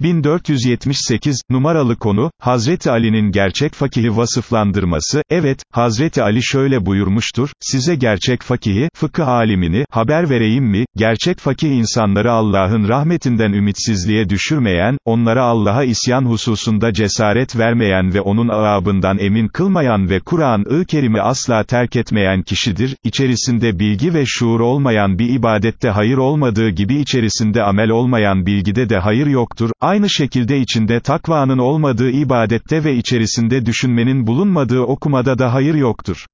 1478, numaralı konu, Hazreti Ali'nin gerçek fakihi vasıflandırması, evet, Hazreti Ali şöyle buyurmuştur, size gerçek fakihi, fıkıh alimini, haber vereyim mi, gerçek fakih insanları Allah'ın rahmetinden ümitsizliğe düşürmeyen, onlara Allah'a isyan hususunda cesaret vermeyen ve onun ağabından emin kılmayan ve Kur'an-ı Kerim'i asla terk etmeyen kişidir, içerisinde bilgi ve şuur olmayan bir ibadette hayır olmadığı gibi içerisinde amel olmayan bilgide de hayır yoktur, Aynı şekilde içinde takvanın olmadığı ibadette ve içerisinde düşünmenin bulunmadığı okumada da hayır yoktur.